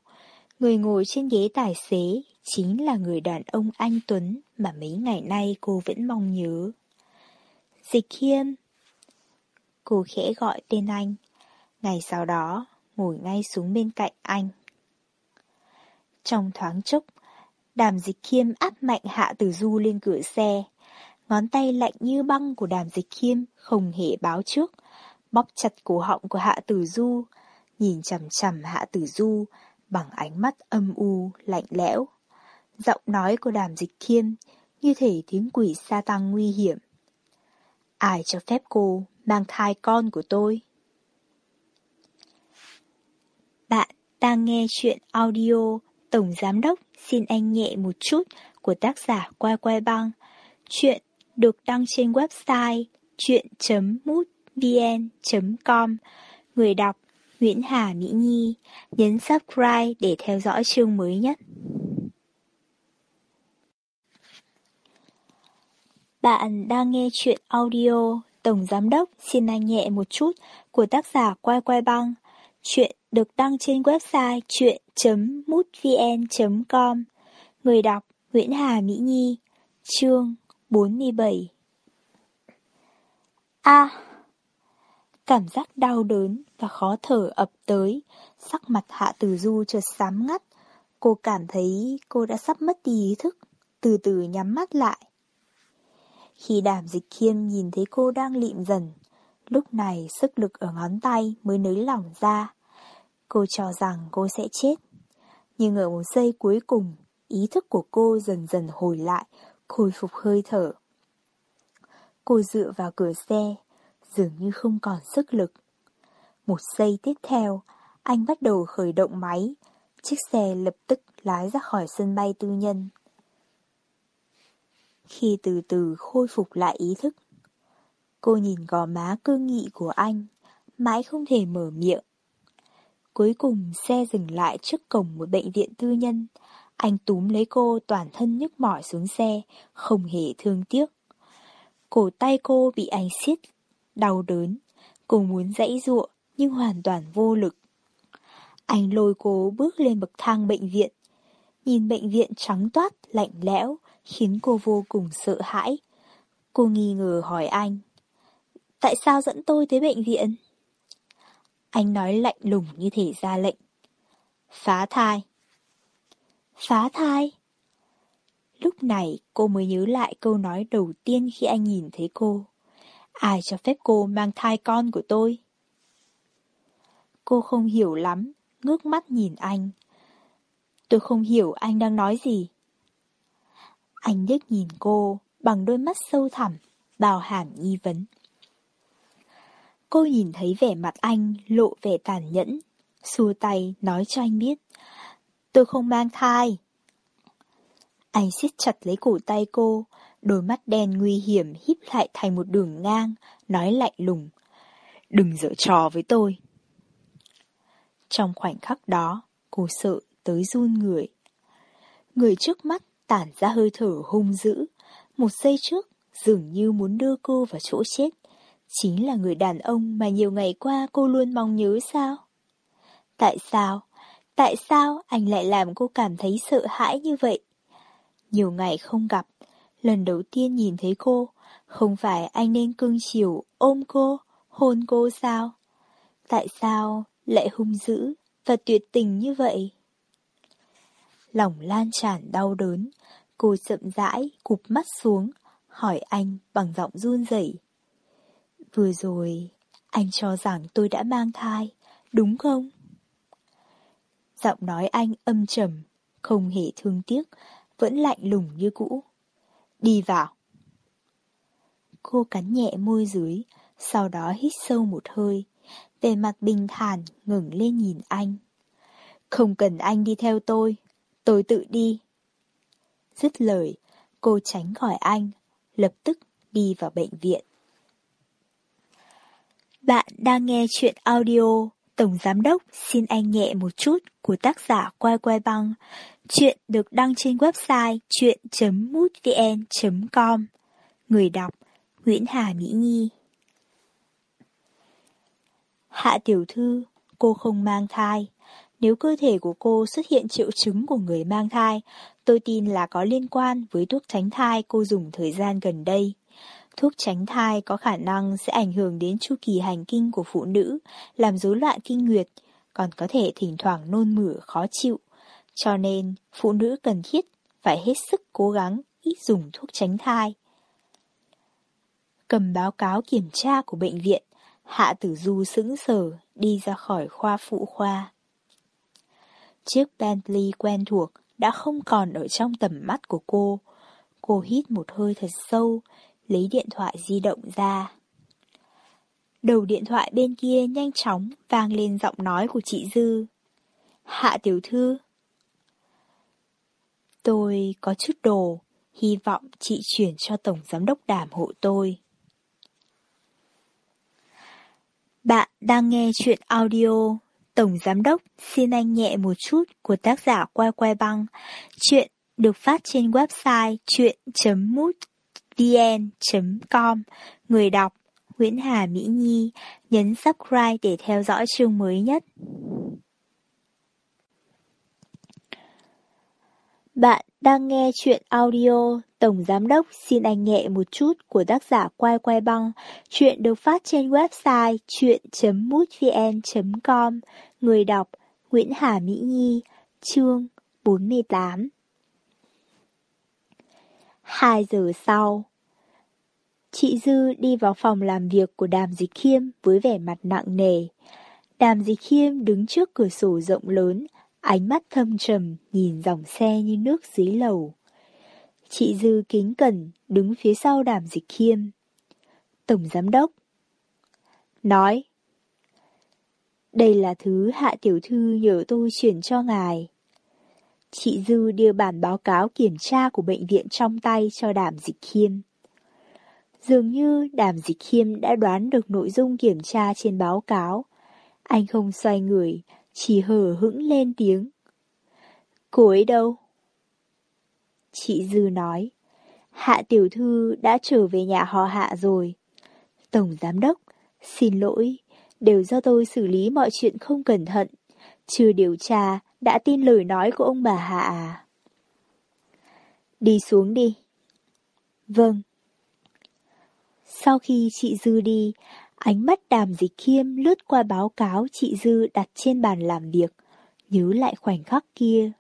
Người ngồi trên ghế tài xế chính là người đàn ông anh Tuấn mà mấy ngày nay cô vẫn mong nhớ. Dịch khiêm. Cô khẽ gọi tên anh. Ngày sau đó, ngồi ngay xuống bên cạnh anh. Trong thoáng chốc, đàm dịch khiêm áp mạnh hạ tử du lên cửa xe. Ngón tay lạnh như băng của đàm dịch khiêm không hề báo trước, bóp chặt cổ họng của hạ tử du, nhìn chằm chằm hạ tử du bằng ánh mắt âm u, lạnh lẽo. Giọng nói của đàm dịch khiêm như thể tiếng quỷ sa tăng nguy hiểm. Ai cho phép cô mang thai con của tôi? Bạn đang nghe chuyện audio Tổng Giám Đốc xin anh nhẹ một chút của tác giả Quay Quay Băng. Chuyện được đăng trên website chuyện.mútvn.com Người đọc Nguyễn Hà Mỹ Nhi Nhấn subscribe để theo dõi chương mới nhất. Bạn đang nghe chuyện audio, Tổng Giám Đốc xin anh nhẹ một chút của tác giả Quay Quay Băng. Chuyện được đăng trên website chuyện.mútvn.com Người đọc Nguyễn Hà Mỹ Nhi Chương 47 A Cảm giác đau đớn và khó thở ập tới, sắc mặt Hạ Tử Du chợt xám ngắt. Cô cảm thấy cô đã sắp mất đi ý thức, từ từ nhắm mắt lại. Khi đàm dịch khiêm nhìn thấy cô đang lịm dần, lúc này sức lực ở ngón tay mới nới lỏng ra. Cô cho rằng cô sẽ chết. Nhưng ở một giây cuối cùng, ý thức của cô dần dần hồi lại, khôi phục hơi thở. Cô dựa vào cửa xe, dường như không còn sức lực. Một giây tiếp theo, anh bắt đầu khởi động máy, chiếc xe lập tức lái ra khỏi sân bay tư nhân. Khi từ từ khôi phục lại ý thức, cô nhìn gò má cương nghị của anh, mãi không thể mở miệng. Cuối cùng xe dừng lại trước cổng một bệnh viện tư nhân. Anh túm lấy cô toàn thân nhức mỏi xuống xe, không hề thương tiếc. Cổ tay cô bị anh siết, đau đớn. Cô muốn dãy ruộng nhưng hoàn toàn vô lực. Anh lôi cô bước lên bậc thang bệnh viện. Nhìn bệnh viện trắng toát, lạnh lẽo, khiến cô vô cùng sợ hãi. Cô nghi ngờ hỏi anh. Tại sao dẫn tôi tới bệnh viện? Anh nói lạnh lùng như thể ra lệnh. Phá thai. Phá thai? Lúc này cô mới nhớ lại câu nói đầu tiên khi anh nhìn thấy cô. Ai cho phép cô mang thai con của tôi? Cô không hiểu lắm, ngước mắt nhìn anh. Tôi không hiểu anh đang nói gì. Anh liếc nhìn cô bằng đôi mắt sâu thẳm, bào hàm nghi vấn. Cô nhìn thấy vẻ mặt anh lộ vẻ tàn nhẫn, xua tay nói cho anh biết. Tôi không mang thai. Anh siết chặt lấy cổ tay cô, đôi mắt đen nguy hiểm híp lại thành một đường ngang, nói lạnh lùng. Đừng dở trò với tôi. Trong khoảnh khắc đó, cô sợ tới run người. Người trước mắt tản ra hơi thở hung dữ, một giây trước dường như muốn đưa cô vào chỗ chết. Chính là người đàn ông mà nhiều ngày qua cô luôn mong nhớ sao? Tại sao? Tại sao anh lại làm cô cảm thấy sợ hãi như vậy? Nhiều ngày không gặp, lần đầu tiên nhìn thấy cô, không phải anh nên cưng chiều ôm cô, hôn cô sao? Tại sao lại hung dữ và tuyệt tình như vậy? Lòng lan tràn đau đớn, cô chậm rãi cụp mắt xuống, hỏi anh bằng giọng run rẩy. Vừa rồi, anh cho rằng tôi đã mang thai, đúng không? Giọng nói anh âm trầm, không hề thương tiếc, vẫn lạnh lùng như cũ. Đi vào. Cô cắn nhẹ môi dưới, sau đó hít sâu một hơi, về mặt bình thản ngừng lên nhìn anh. Không cần anh đi theo tôi, tôi tự đi. Dứt lời, cô tránh khỏi anh, lập tức đi vào bệnh viện. Bạn đang nghe chuyện audio Tổng Giám Đốc xin anh nhẹ một chút của tác giả Quay Quay Băng. Chuyện được đăng trên website chuyện.mútvn.com Người đọc Nguyễn Hà Mỹ Nhi Hạ tiểu thư, cô không mang thai. Nếu cơ thể của cô xuất hiện triệu chứng của người mang thai, tôi tin là có liên quan với thuốc tránh thai cô dùng thời gian gần đây. Thuốc tránh thai có khả năng sẽ ảnh hưởng đến chu kỳ hành kinh của phụ nữ, làm rối loạn kinh nguyệt, còn có thể thỉnh thoảng nôn mửa khó chịu. Cho nên, phụ nữ cần thiết phải hết sức cố gắng ít dùng thuốc tránh thai. Cầm báo cáo kiểm tra của bệnh viện, Hạ Tử Du sững sờ đi ra khỏi khoa phụ khoa. Chiếc Bentley quen thuộc đã không còn ở trong tầm mắt của cô. Cô hít một hơi thật sâu, lấy điện thoại di động ra. Đầu điện thoại bên kia nhanh chóng vang lên giọng nói của chị Dư. Hạ tiểu thư. Tôi có chút đồ, hy vọng chị chuyển cho Tổng Giám đốc đảm hộ tôi. Bạn đang nghe chuyện audio Tổng Giám đốc xin anh nhẹ một chút của tác giả Quay Quay Băng. Chuyện được phát trên website chuyện.mút vn. com Người đọc Nguyễn Hà Mỹ Nhi, Nhấn subscribe để theo dõi chương mới nhất. Bạn đang nghe chuyện audio Tổng Giám đốc xin anh nhẹ một chút của tác giả Quay Quay Băng. Chuyện được phát trên website chuyện.mútvn.com Người đọc Nguyễn Hà Mỹ Nhi, Chương 48 Hai giờ sau Chị Dư đi vào phòng làm việc của Đàm Dịch Khiêm với vẻ mặt nặng nề. Đàm Dịch Khiêm đứng trước cửa sổ rộng lớn, ánh mắt thâm trầm nhìn dòng xe như nước dưới lầu. Chị Dư kính cẩn đứng phía sau Đàm Dịch Khiêm. Tổng Giám Đốc Nói Đây là thứ Hạ Tiểu Thư nhờ tôi chuyển cho ngài. Chị Dư đưa bản báo cáo kiểm tra của bệnh viện trong tay cho Đàm Dịch Khiêm. Dường như Đàm Dịch Khiêm đã đoán được nội dung kiểm tra trên báo cáo. Anh không xoay người, chỉ hờ hững lên tiếng. Cô ấy đâu? Chị Dư nói, Hạ Tiểu Thư đã trở về nhà họ Hạ rồi. Tổng Giám Đốc, xin lỗi, đều do tôi xử lý mọi chuyện không cẩn thận. Chưa điều tra, đã tin lời nói của ông bà Hạ à? Đi xuống đi. Vâng. Sau khi chị Dư đi, ánh mắt đàm dịch khiêm lướt qua báo cáo chị Dư đặt trên bàn làm việc, nhớ lại khoảnh khắc kia.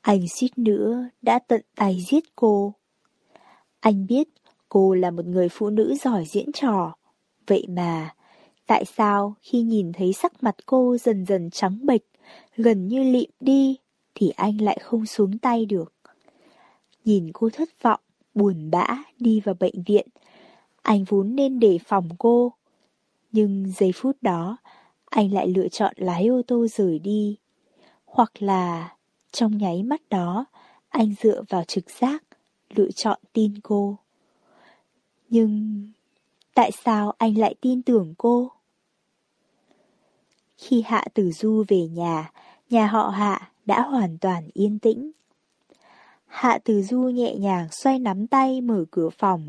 Anh suýt nữa đã tận tay giết cô. Anh biết cô là một người phụ nữ giỏi diễn trò. Vậy mà, tại sao khi nhìn thấy sắc mặt cô dần dần trắng bệch, gần như lịm đi, thì anh lại không xuống tay được. Nhìn cô thất vọng, buồn bã đi vào bệnh viện, anh vốn nên đề phòng cô. Nhưng giây phút đó, anh lại lựa chọn lái ô tô rời đi. Hoặc là trong nháy mắt đó, anh dựa vào trực giác, lựa chọn tin cô. Nhưng tại sao anh lại tin tưởng cô? Khi Hạ Tử Du về nhà, nhà họ Hạ đã hoàn toàn yên tĩnh. Hạ Tử Du nhẹ nhàng xoay nắm tay mở cửa phòng.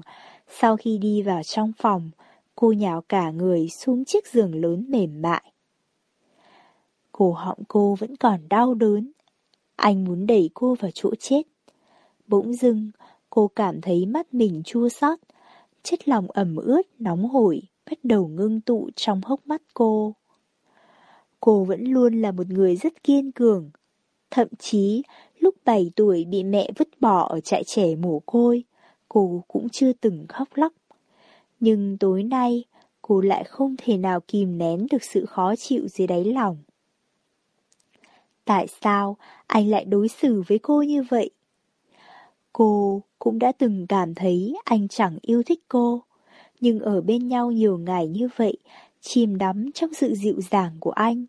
Sau khi đi vào trong phòng, cô nhào cả người xuống chiếc giường lớn mềm mại. Cổ họng cô vẫn còn đau đớn, anh muốn đẩy cô vào chỗ chết. Bỗng dưng, cô cảm thấy mắt mình chua xót, chất lòng ẩm ướt, nóng hổi, bắt đầu ngưng tụ trong hốc mắt cô. Cô vẫn luôn là một người rất kiên cường. Thậm chí, lúc 7 tuổi bị mẹ vứt bỏ ở trại trẻ mồ côi, cô cũng chưa từng khóc lóc. Nhưng tối nay, cô lại không thể nào kìm nén được sự khó chịu dưới đáy lòng. Tại sao anh lại đối xử với cô như vậy? Cô cũng đã từng cảm thấy anh chẳng yêu thích cô, nhưng ở bên nhau nhiều ngày như vậy, chìm đắm trong sự dịu dàng của anh,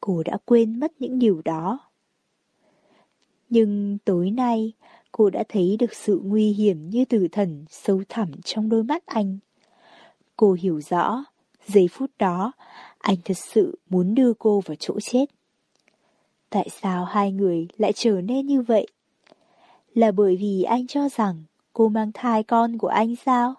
cô đã quên mất những điều đó. Nhưng tối nay, cô đã thấy được sự nguy hiểm như tử thần sâu thẳm trong đôi mắt anh. Cô hiểu rõ, Giây phút đó, anh thật sự muốn đưa cô vào chỗ chết. Tại sao hai người lại trở nên như vậy? Là bởi vì anh cho rằng cô mang thai con của anh sao?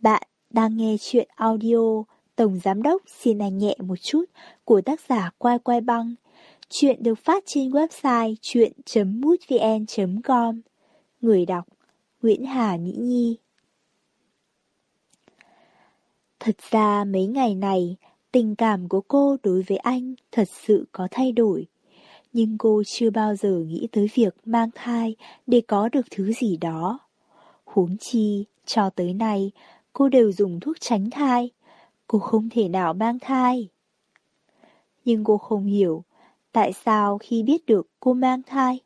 Bạn đang nghe chuyện audio Tổng Giám Đốc xin anh nhẹ một chút của tác giả Quai Quai Băng. Chuyện được phát trên website chuyện.mútvn.com Người đọc Nguyễn Hà Mỹ Nhi Thật ra mấy ngày này, tình cảm của cô đối với anh thật sự có thay đổi. Nhưng cô chưa bao giờ nghĩ tới việc mang thai để có được thứ gì đó. Huống chi, cho tới nay, cô đều dùng thuốc tránh thai. Cô không thể nào mang thai. Nhưng cô không hiểu, tại sao khi biết được cô mang thai,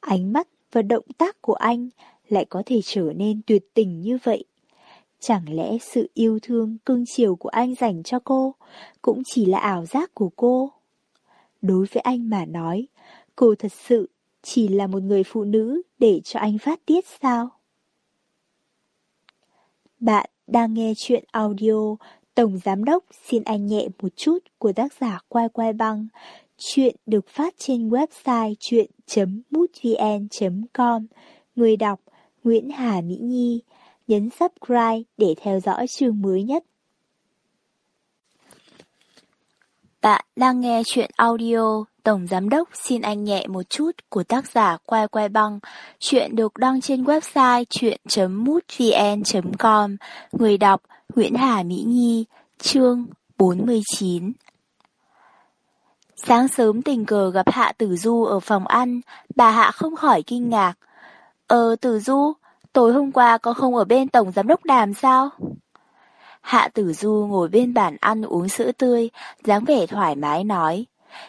ánh mắt và động tác của anh lại có thể trở nên tuyệt tình như vậy. Chẳng lẽ sự yêu thương cưng chiều của anh dành cho cô cũng chỉ là ảo giác của cô? Đối với anh mà nói, cô thật sự chỉ là một người phụ nữ để cho anh phát tiết sao? Bạn đang nghe chuyện audio, Tổng Giám Đốc xin anh nhẹ một chút của tác giả Quai Quai Băng. Chuyện được phát trên website chuyện.mútvn.com Người đọc Nguyễn Hà Mỹ Nhi nhấn subscribe để theo dõi chương mới nhất. Bạn đang nghe chuyện audio Tổng Giám Đốc xin anh nhẹ một chút của tác giả Quay Quay Băng. Chuyện được đăng trên website chuyện.mútvn.com Người đọc Nguyễn Hà Mỹ Nhi Chương 49 Sáng sớm tình cờ gặp Hạ Tử Du ở phòng ăn, bà Hạ không khỏi kinh ngạc. Ờ Tử Du, Tối hôm qua con không ở bên Tổng Giám đốc Đàm sao? Hạ Tử Du ngồi bên bàn ăn uống sữa tươi, dáng vẻ thoải mái nói.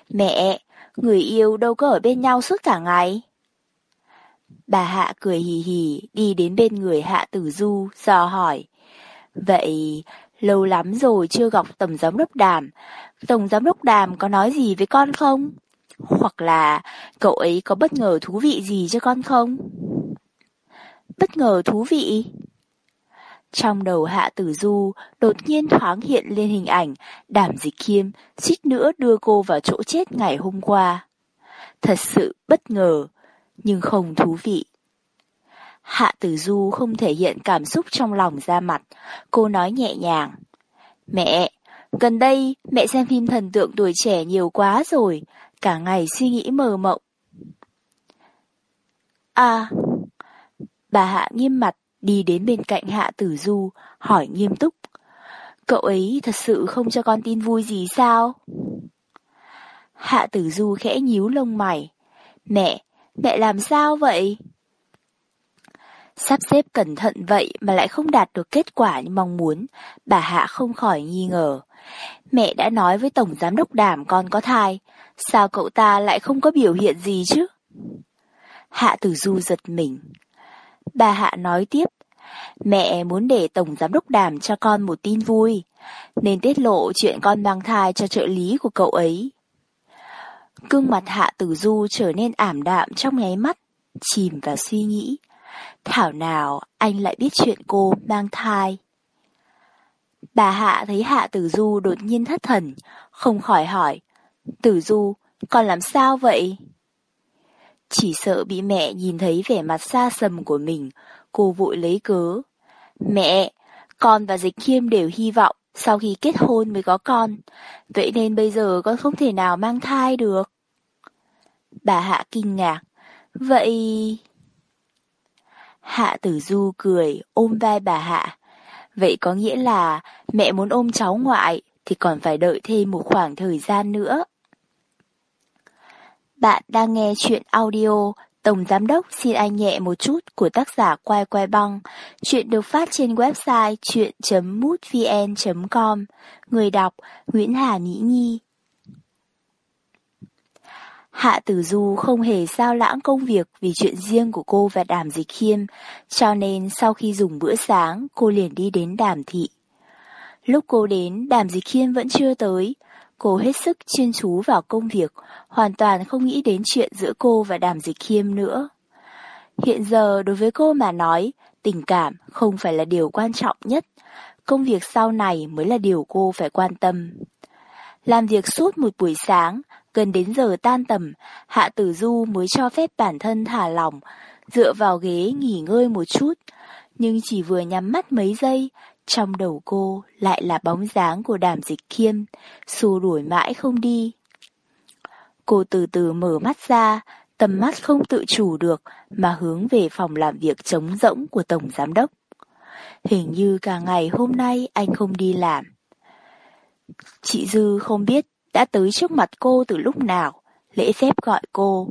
Mẹ, người yêu đâu có ở bên nhau suốt cả ngày. Bà Hạ cười hì hì đi đến bên người Hạ Tử Du, dò hỏi. Vậy, lâu lắm rồi chưa gặp Tổng Giám đốc Đàm. Tổng Giám đốc Đàm có nói gì với con không? Hoặc là cậu ấy có bất ngờ thú vị gì cho con không? bất ngờ thú vị. Trong đầu Hạ Tử Du đột nhiên thoáng hiện lên hình ảnh Đàm Dịch Khiêm suýt nữa đưa cô vào chỗ chết ngày hôm qua. Thật sự bất ngờ, nhưng không thú vị. Hạ Tử Du không thể hiện cảm xúc trong lòng ra mặt, cô nói nhẹ nhàng. Mẹ, gần đây mẹ xem phim thần tượng tuổi trẻ nhiều quá rồi, cả ngày suy nghĩ mờ mộng. À, Bà Hạ nghiêm mặt đi đến bên cạnh Hạ Tử Du, hỏi nghiêm túc. Cậu ấy thật sự không cho con tin vui gì sao? Hạ Tử Du khẽ nhíu lông mày. Mẹ, mẹ làm sao vậy? Sắp xếp cẩn thận vậy mà lại không đạt được kết quả như mong muốn, bà Hạ không khỏi nghi ngờ. Mẹ đã nói với Tổng Giám đốc Đàm con có thai, sao cậu ta lại không có biểu hiện gì chứ? Hạ Tử Du giật mình, Bà Hạ nói tiếp, mẹ muốn để Tổng Giám đốc Đàm cho con một tin vui, nên tiết lộ chuyện con mang thai cho trợ lý của cậu ấy. Cương mặt Hạ Tử Du trở nên ảm đạm trong nháy mắt, chìm vào suy nghĩ. Thảo nào anh lại biết chuyện cô mang thai. Bà Hạ thấy Hạ Tử Du đột nhiên thất thần, không khỏi hỏi. Tử Du, con làm sao vậy? Chỉ sợ bị mẹ nhìn thấy vẻ mặt xa sầm của mình, cô vội lấy cớ. Mẹ, con và Dịch Khiêm đều hy vọng sau khi kết hôn mới có con, vậy nên bây giờ con không thể nào mang thai được. Bà Hạ kinh ngạc. Vậy... Hạ Tử Du cười, ôm vai bà Hạ. Vậy có nghĩa là mẹ muốn ôm cháu ngoại thì còn phải đợi thêm một khoảng thời gian nữa. Bạn đang nghe chuyện audio Tổng Giám Đốc xin anh nhẹ một chút của tác giả Quai Quai Băng. Chuyện được phát trên website chuyện.mútvn.com. Người đọc Nguyễn Hà Mỹ Nhi. Hạ Tử Du không hề sao lãng công việc vì chuyện riêng của cô và Đàm Dịch Khiêm, cho nên sau khi dùng bữa sáng, cô liền đi đến Đàm Thị. Lúc cô đến, Đàm Dịch Khiêm vẫn chưa tới, Cô hết sức chuyên chú vào công việc, hoàn toàn không nghĩ đến chuyện giữa cô và đàm dịch khiêm nữa. Hiện giờ đối với cô mà nói, tình cảm không phải là điều quan trọng nhất. công việc sau này mới là điều cô phải quan tâm. Làm việc suốt một buổi sáng, gần đến giờ tan tầm, Hạ Tử Du mới cho phép bản thân thả lỏng, dựa vào ghế nghỉ ngơi một chút. Nhưng chỉ vừa nhắm mắt mấy giây, trong đầu cô lại là bóng dáng của đàm dịch khiêm, xua đuổi mãi không đi. Cô từ từ mở mắt ra, tầm mắt không tự chủ được mà hướng về phòng làm việc trống rỗng của Tổng Giám Đốc. Hình như cả ngày hôm nay anh không đi làm. Chị Dư không biết đã tới trước mặt cô từ lúc nào, lễ phép gọi cô.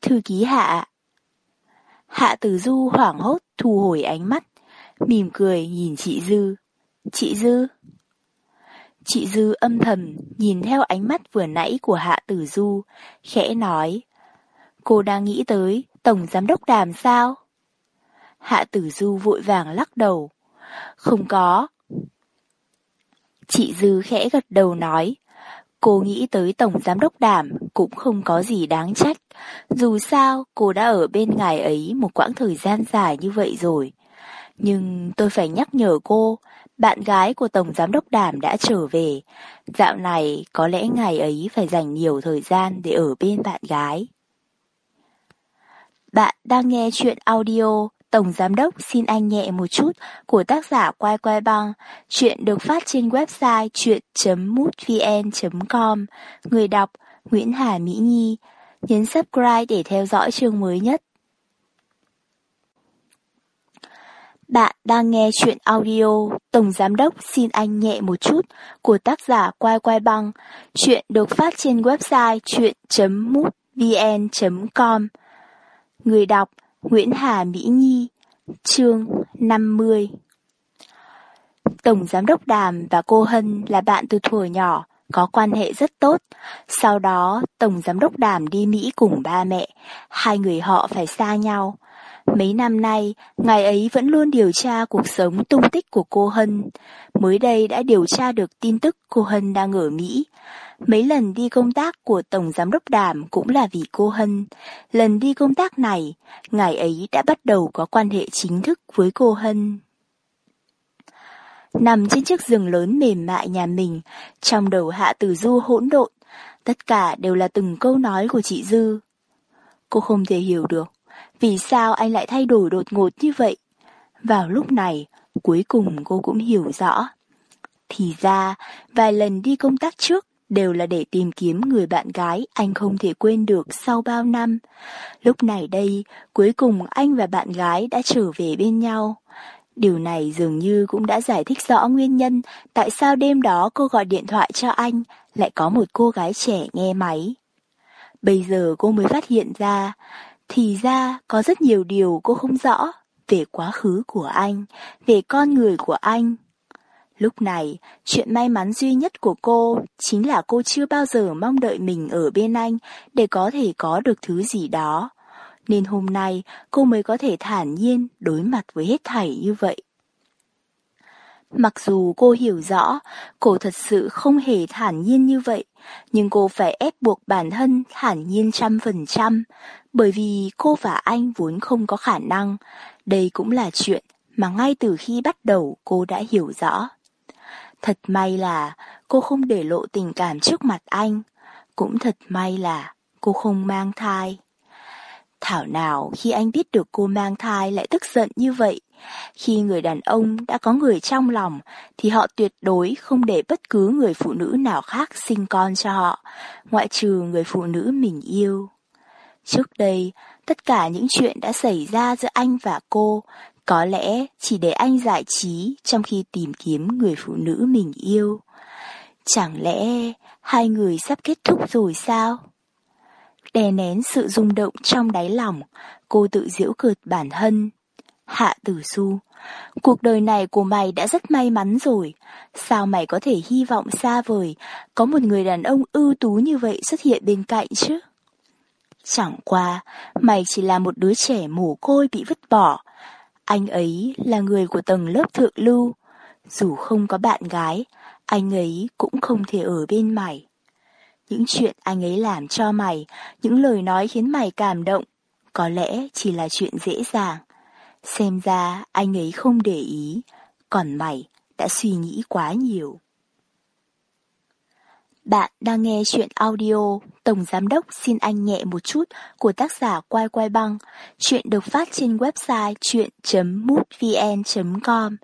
Thư ký Hạ. Hạ Tử Du hoảng hốt thu hồi ánh mắt, mỉm cười nhìn chị Dư. Chị Dư. Chị Dư âm thầm nhìn theo ánh mắt vừa nãy của Hạ Tử Du, khẽ nói. Cô đang nghĩ tới Tổng Giám Đốc Đàm sao? Hạ Tử Du vội vàng lắc đầu. Không có. Chị Dư khẽ gật đầu nói. Cô nghĩ tới Tổng Giám Đốc Đàm cũng không có gì đáng trách. Dù sao, cô đã ở bên ngài ấy một quãng thời gian dài như vậy rồi. Nhưng tôi phải nhắc nhở cô, bạn gái của Tổng Giám Đốc Đàm đã trở về. Dạo này có lẽ ngày ấy phải dành nhiều thời gian để ở bên bạn gái. Bạn đang nghe chuyện audio Tổng Giám Đốc xin anh nhẹ một chút của tác giả Quay Quay Băng. Chuyện được phát trên website chuyện.mútvn.com. Người đọc Nguyễn Hà Mỹ Nhi. Nhấn subscribe để theo dõi chương mới nhất. Bạn đang nghe chuyện audio Tổng Giám Đốc xin anh nhẹ một chút của tác giả Quay Quay Băng. Chuyện được phát trên website chuyện.mútvn.com. Người đọc Nguyễn Hà Mỹ Nhi Chương 50 Tổng Giám đốc Đàm và cô Hân là bạn từ thuở nhỏ, có quan hệ rất tốt. Sau đó, Tổng Giám đốc Đàm đi Mỹ cùng ba mẹ, hai người họ phải xa nhau. Mấy năm nay, ngài ấy vẫn luôn điều tra cuộc sống tung tích của cô Hân. Mới đây đã điều tra được tin tức cô Hân đang ở Mỹ. Mấy lần đi công tác của Tổng Giám đốc Đàm cũng là vì cô Hân. Lần đi công tác này, ngài ấy đã bắt đầu có quan hệ chính thức với cô Hân. Nằm trên chiếc giường lớn mềm mại nhà mình, trong đầu Hạ Tử Du hỗn độn, tất cả đều là từng câu nói của chị Dư. Cô không thể hiểu được, vì sao anh lại thay đổi đột ngột như vậy? Vào lúc này, cuối cùng cô cũng hiểu rõ. Thì ra, vài lần đi công tác trước, đều là để tìm kiếm người bạn gái anh không thể quên được sau bao năm. Lúc này đây, cuối cùng anh và bạn gái đã trở về bên nhau. Điều này dường như cũng đã giải thích rõ nguyên nhân tại sao đêm đó cô gọi điện thoại cho anh lại có một cô gái trẻ nghe máy. Bây giờ cô mới phát hiện ra, thì ra có rất nhiều điều cô không rõ về quá khứ của anh, về con người của anh. Lúc này, chuyện may mắn duy nhất của cô chính là cô chưa bao giờ mong đợi mình ở bên anh để có thể có được thứ gì đó. Nên hôm nay cô mới có thể thản nhiên đối mặt với hết thảy như vậy. Mặc dù cô hiểu rõ, cô thật sự không hề thản nhiên như vậy, nhưng cô phải ép buộc bản thân thản nhiên trăm phần trăm, bởi vì cô và anh vốn không có khả năng. Đây cũng là chuyện mà ngay từ khi bắt đầu cô đã hiểu rõ. Thật may là cô không để lộ tình cảm trước mặt anh. Cũng thật may là cô không mang thai. Thảo nào khi anh biết được cô mang thai lại tức giận như vậy. Khi người đàn ông đã có người trong lòng thì họ tuyệt đối không để bất cứ người phụ nữ nào khác sinh con cho họ, ngoại trừ người phụ nữ mình yêu. Trước đây, tất cả những chuyện đã xảy ra giữa anh và cô có lẽ chỉ để anh giải trí trong khi tìm kiếm người phụ nữ mình yêu. Chẳng lẽ hai người sắp kết thúc rồi sao? Đè nén sự rung động trong đáy lòng, cô tự giễu cợt bản thân. Hạ tử du, cuộc đời này của mày đã rất may mắn rồi. Sao mày có thể hy vọng xa vời có một người đàn ông ưu tú như vậy xuất hiện bên cạnh chứ? Chẳng qua, mày chỉ là một đứa trẻ mồ côi bị vứt bỏ, anh ấy là người của tầng lớp thượng lưu. Dù không có bạn gái, anh ấy cũng không thể ở bên mày. Những chuyện anh ấy làm cho mày, những lời nói khiến mày cảm động, có lẽ chỉ là chuyện dễ dàng. Xem ra anh ấy không để ý, còn mày đã suy nghĩ quá nhiều. Bạn đang nghe chuyện audio Tổng Giám Đốc xin anh nhẹ một chút của tác giả Quai Quai Băng. Chuyện được phát trên website chuyện.mútvn.com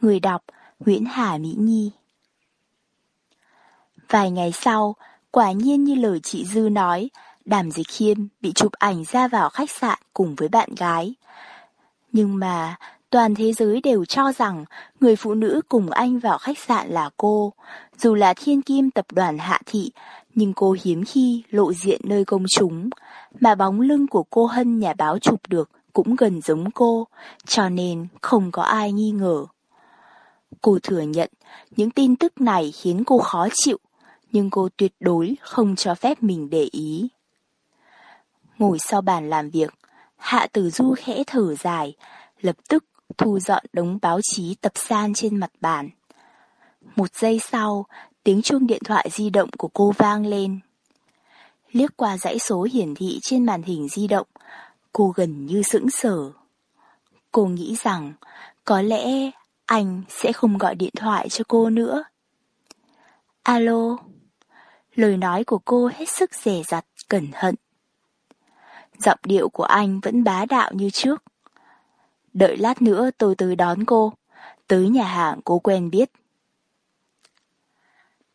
Người đọc Nguyễn Hà Mỹ Nhi Vài ngày sau, quả nhiên như lời chị Dư nói, Đàm Dịch Khiêm bị chụp ảnh ra vào khách sạn cùng với bạn gái. Nhưng mà toàn thế giới đều cho rằng người phụ nữ cùng anh vào khách sạn là cô. Dù là thiên kim tập đoàn hạ thị, nhưng cô hiếm khi lộ diện nơi công chúng, mà bóng lưng của cô Hân nhà báo chụp được cũng gần giống cô, cho nên không có ai nghi ngờ. Cô thừa nhận những tin tức này khiến cô khó chịu, nhưng cô tuyệt đối không cho phép mình để ý. Ngồi sau bàn làm việc, Hạ Tử Du khẽ thở dài, lập tức thu dọn đống báo chí tập san trên mặt bàn. Một giây sau, tiếng chuông điện thoại di động của cô vang lên. Liếc qua dãy số hiển thị trên màn hình di động, cô gần như sững sờ. Cô nghĩ rằng có lẽ anh sẽ không gọi điện thoại cho cô nữa. Alo? Lời nói của cô hết sức dè dặt, cẩn thận. Giọng điệu của anh vẫn bá đạo như trước. Đợi lát nữa tôi tới đón cô, tới nhà hàng cô quen biết.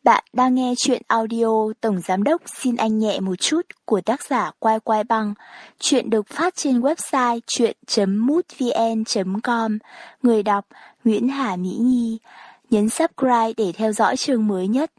Bạn đang nghe chuyện audio Tổng Giám Đốc xin anh nhẹ một chút của tác giả Quai Quai Băng. Chuyện được phát trên website chuyện.mútvn.com. Người đọc Nguyễn Hà Mỹ Nhi. Nhấn subscribe để theo dõi chương mới nhất.